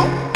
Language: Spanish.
Juanita